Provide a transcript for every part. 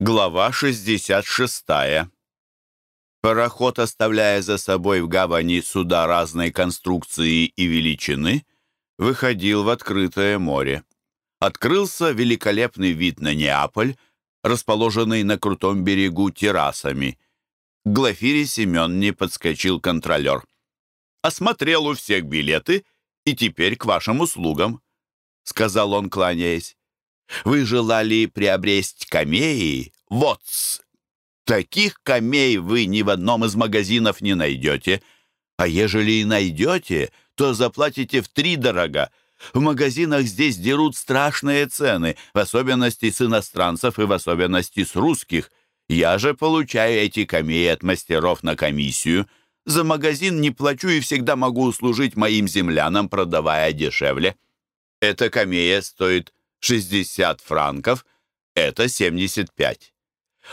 Глава 66. Пароход, оставляя за собой в гавани суда разной конструкции и величины, выходил в открытое море. Открылся великолепный вид на Неаполь, расположенный на крутом берегу террасами. К Глафире Семенне подскочил контролер. «Осмотрел у всех билеты и теперь к вашим услугам», — сказал он, кланяясь. Вы желали приобрести камеи? Вот -с. Таких камей вы ни в одном из магазинов не найдете. А ежели и найдете, то заплатите в три дорога. В магазинах здесь дерут страшные цены, в особенности с иностранцев и в особенности с русских. Я же получаю эти камеи от мастеров на комиссию. За магазин не плачу и всегда могу услужить моим землянам, продавая дешевле. Эта камея стоит 60 франков — это 75.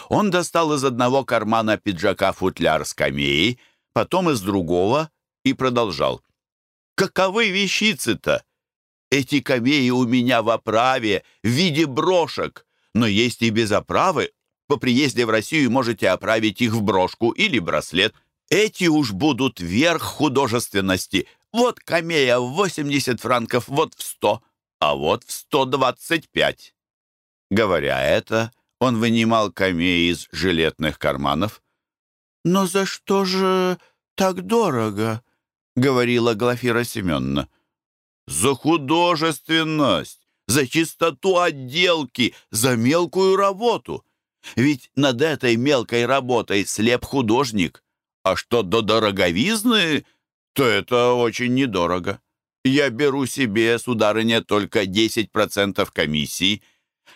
Он достал из одного кармана пиджака футляр с камеей, потом из другого и продолжал. «Каковы вещицы-то? Эти камеи у меня в оправе, в виде брошек, но есть и без оправы. По приезде в Россию можете оправить их в брошку или браслет. Эти уж будут верх художественности. Вот камея в 80 франков, вот в 100 а вот в 125. Говоря это, он вынимал камеи из жилетных карманов. «Но за что же так дорого?» — говорила Глафира Семеновна. «За художественность, за чистоту отделки, за мелкую работу. Ведь над этой мелкой работой слеп художник. А что до дороговизны, то это очень недорого. Я беру себе, сударыня, только 10% комиссии.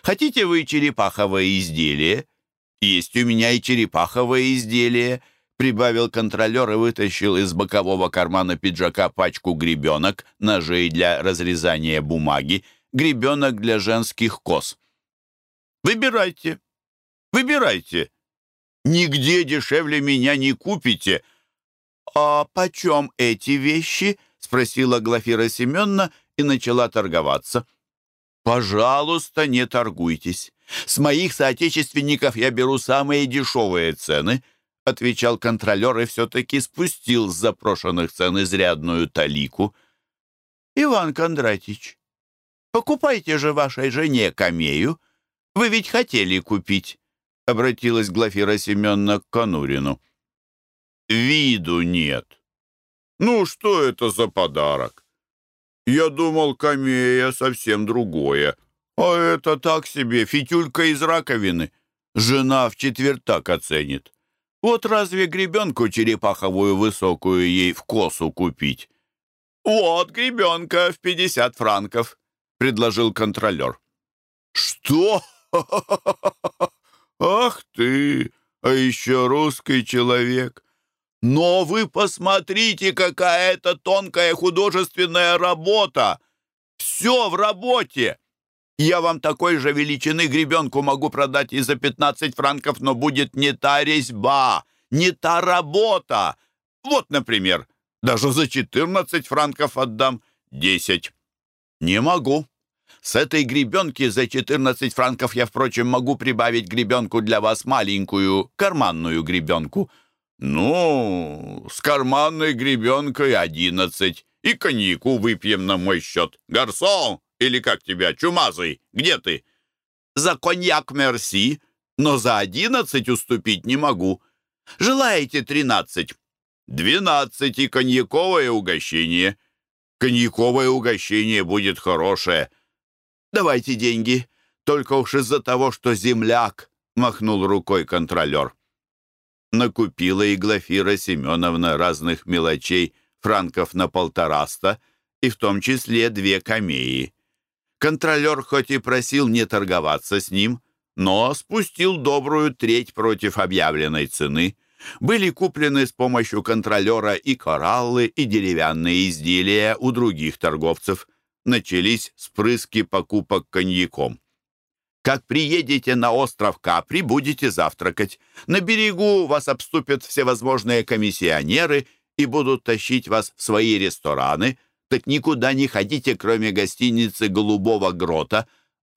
Хотите вы черепаховое изделие? Есть у меня и черепаховое изделие, прибавил контролер и вытащил из бокового кармана пиджака пачку гребенок, ножей для разрезания бумаги, гребенок для женских кос. Выбирайте, выбирайте. Нигде дешевле меня не купите. А почем эти вещи —— спросила Глафира Семеновна и начала торговаться. «Пожалуйста, не торгуйтесь. С моих соотечественников я беру самые дешевые цены», — отвечал контролер и все-таки спустил с запрошенных цен изрядную талику. «Иван Кондратич, покупайте же вашей жене камею. Вы ведь хотели купить», — обратилась Глафира Семеновна к Конурину. «Виду нет», ну, что это за подарок? Я думал, камея совсем другое. А это так себе, фитюлька из раковины. Жена в четвертак оценит. Вот разве гребенку черепаховую высокую ей в косу купить? Вот гребенка в пятьдесят франков, предложил контролер. Что? Ах ты, а еще русский человек. Но вы посмотрите, какая это тонкая художественная работа! Все в работе! Я вам такой же величины гребенку могу продать и за 15 франков, но будет не та резьба, не та работа. Вот, например, даже за 14 франков отдам 10. Не могу. С этой гребенки за 14 франков я, впрочем, могу прибавить гребенку для вас маленькую, карманную гребенку — «Ну, с карманной гребенкой одиннадцать. И коньяку выпьем на мой счет. Гарсон, или как тебя, чумазый, где ты?» «За коньяк мерси, но за одиннадцать уступить не могу. Желаете тринадцать?» «Двенадцать и коньяковое угощение. Коньяковое угощение будет хорошее. Давайте деньги, только уж из-за того, что земляк», — махнул рукой контролер накупила и Глафира Семеновна разных мелочей франков на полтораста, и в том числе две камеи. Контролер хоть и просил не торговаться с ним, но спустил добрую треть против объявленной цены. Были куплены с помощью контролера и кораллы, и деревянные изделия у других торговцев. Начались спрыски покупок коньяком. Как приедете на остров Капри, будете завтракать. На берегу вас обступят всевозможные комиссионеры и будут тащить вас в свои рестораны. Так никуда не ходите, кроме гостиницы «Голубого грота».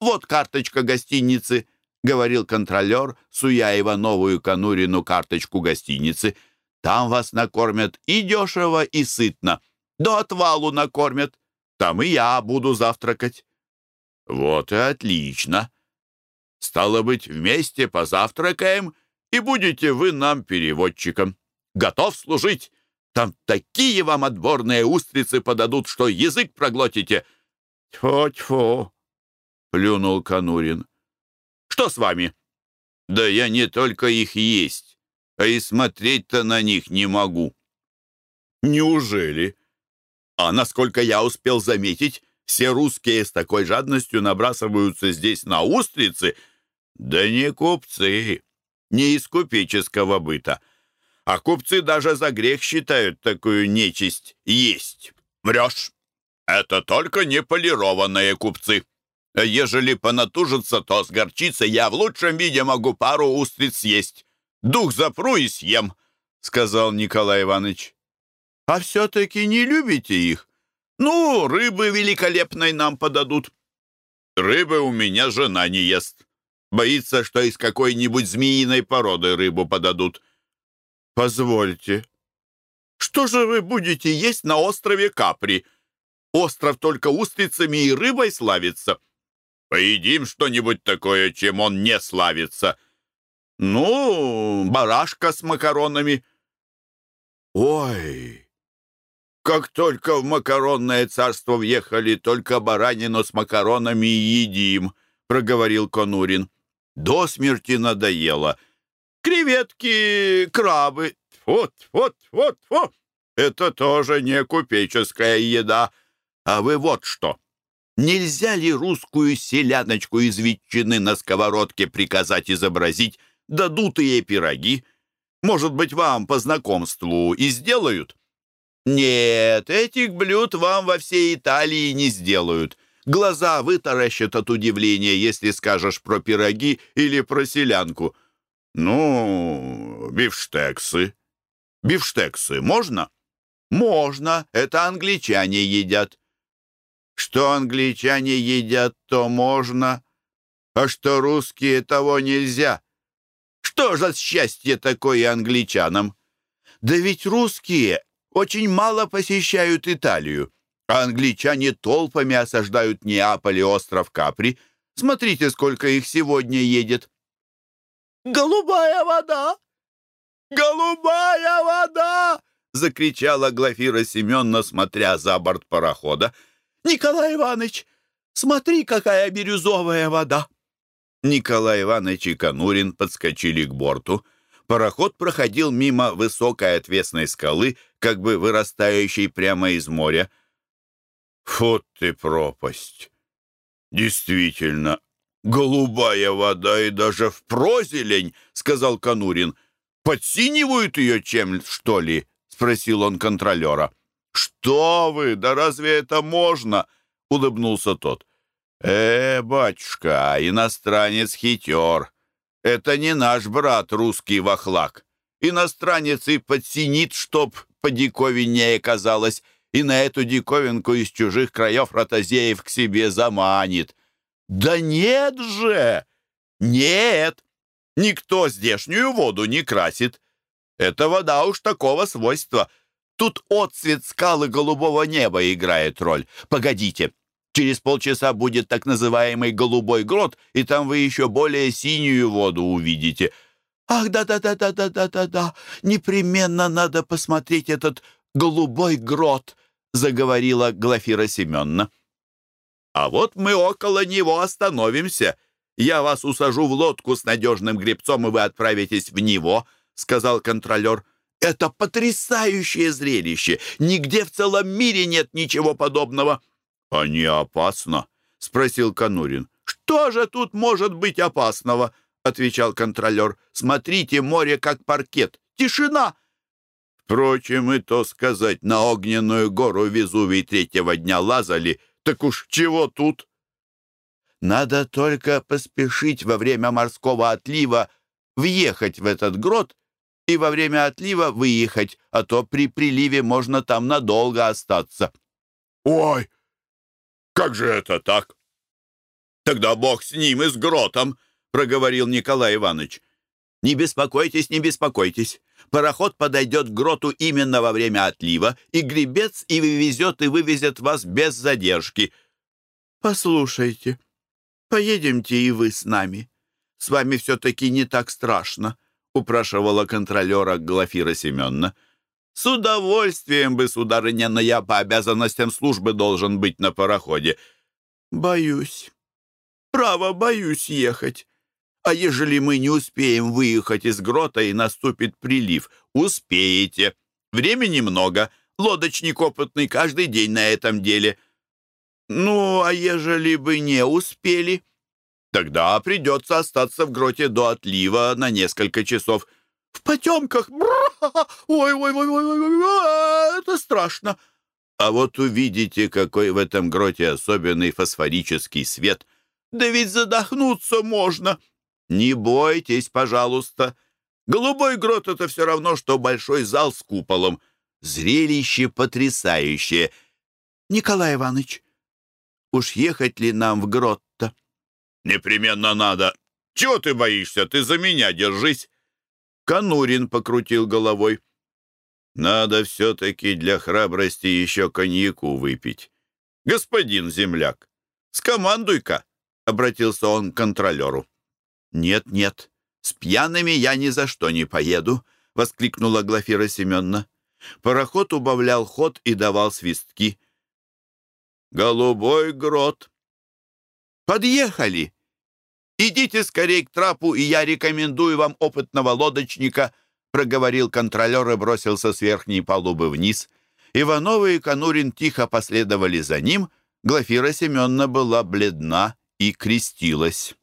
Вот карточка гостиницы. говорил контролер, суя его новую конурину карточку гостиницы. «Там вас накормят и дешево, и сытно. До отвалу накормят. Там и я буду завтракать». «Вот и отлично. Стало быть, вместе позавтракаем, и будете вы нам переводчиком. Готов служить. Там такие вам отборные устрицы подадут, что язык проглотите». «Тьфу-тьфу», — плюнул Конурин. «Что с вами?» «Да я не только их есть, а и смотреть-то на них не могу». «Неужели?» «А насколько я успел заметить, все русские с такой жадностью набрасываются здесь на устрицы. Да не купцы, не из купеческого быта. А купцы даже за грех считают такую нечисть есть. Врешь. Это только неполированные купцы. Ежели понатужиться, то с горчицей я в лучшем виде могу пару устриц съесть. Дух запру и съем, — сказал Николай Иванович. А все-таки не любите их? Ну, рыбы великолепной нам подадут. Рыбы у меня жена не ест. Боится, что из какой-нибудь змеиной породы рыбу подадут. Позвольте. Что же вы будете есть на острове Капри? Остров только устрицами и рыбой славится. Поедим что-нибудь такое, чем он не славится. Ну, барашка с макаронами. Ой, как только в макаронное царство въехали, только баранину с макаронами едим, проговорил Конурин. До смерти надоело. Креветки, крабы. Вот, вот, вот, вот. Это тоже не купеческая еда. А вы вот что. Нельзя ли русскую селяночку из ветчины на сковородке приказать изобразить дадутые пироги? Может быть, вам по знакомству и сделают? «Нет, этих блюд вам во всей Италии не сделают. Глаза вытаращат от удивления, если скажешь про пироги или про селянку. Ну, бифштексы. Бифштексы можно? Можно, это англичане едят. Что англичане едят, то можно, а что русские, того нельзя. Что за счастье такое англичанам? Да ведь русские очень мало посещают Италию, а англичане толпами осаждают Неаполь и остров Капри. Смотрите, сколько их сегодня едет. «Голубая вода! Голубая вода!» — закричала Глафира Семеновна, смотря за борт парохода. «Николай Иванович, смотри, какая бирюзовая вода!» Николай Иванович и Конурин подскочили к борту. Пароход проходил мимо высокой отвесной скалы, как бы вырастающей прямо из моря. «Вот ты пропасть! Действительно, голубая вода и даже в прозелень!» — сказал Конурин. «Подсинивают ее чем, что ли?» — спросил он контролера. «Что вы? Да разве это можно?» — улыбнулся тот. «Э, батюшка, иностранец хитер. Это не наш брат, русский вахлак. Иностранец и подсинит, чтоб подиковиннее казалось, и на эту диковинку из чужих краев ротозеев к себе заманит. Да нет же! Нет! Никто здешнюю воду не красит. Эта вода уж такого свойства. Тут отцвет скалы голубого неба играет роль. Погодите, Через полчаса будет так называемый «голубой грот», и там вы еще более синюю воду увидите. Ах, да-да-да-да-да-да-да-да, непременно надо посмотреть этот голубой грот, заговорила Глафира Семеновна. А вот мы около него остановимся. Я вас усажу в лодку с надежным гребцом, и вы отправитесь в него, сказал контролер. Это потрясающее зрелище. Нигде в целом мире нет ничего подобного. «А не опасно?» — спросил Конурин. «Что же тут может быть опасного?» — отвечал контролер. «Смотрите, море как паркет. Тишина!» Впрочем, и то сказать, на огненную гору Везувий третьего дня лазали, так уж чего тут? Надо только поспешить во время морского отлива въехать в этот грот и во время отлива выехать, а то при приливе можно там надолго остаться. «Ой, «Как же это так?» «Тогда бог с ним и с гротом!» проговорил Николай Иванович. «Не беспокойтесь, не беспокойтесь. Пароход подойдет к гроту именно во время отлива, и гребец и вывезет, и вывезет вас без задержки». «Послушайте, поедемте и вы с нами. С вами все-таки не так страшно», — упрашивала контролера Глафира Семеновна. «С удовольствием бы, сударыня, но я по обязанностям службы должен быть на пароходе». «Боюсь. Право, боюсь ехать. А ежели мы не успеем выехать из грота и наступит прилив? Успеете. Времени много. Лодочник опытный каждый день на этом деле. Ну, а ежели бы не успели? Тогда придется остаться в гроте до отлива на несколько часов. В потемках. Ой-ой-ой, это страшно. А вот увидите, какой в этом гроте особенный фосфорический свет. Да ведь задохнуться можно. Не бойтесь, пожалуйста. Голубой грот — это все равно, что большой зал с куполом. Зрелище потрясающее. Николай Иванович, уж ехать ли нам в грот-то? Непременно надо. Чего ты боишься? Ты за меня держись. Конурин покрутил головой. Надо все-таки для храбрости еще коньяку выпить. Господин земляк, скомандуй-ка, — обратился он к контролеру. «Нет, нет, с пьяными я ни за что не поеду», — воскликнула Глафира Семеновна. Пароход убавлял ход и давал свистки. «Голубой грот!» «Подъехали! Идите скорее к трапу, и я рекомендую вам опытного лодочника», — проговорил контролер и бросился с верхней палубы вниз. Ивановы и Конурин тихо последовали за ним. Глафира Семеновна была бледна и крестилась.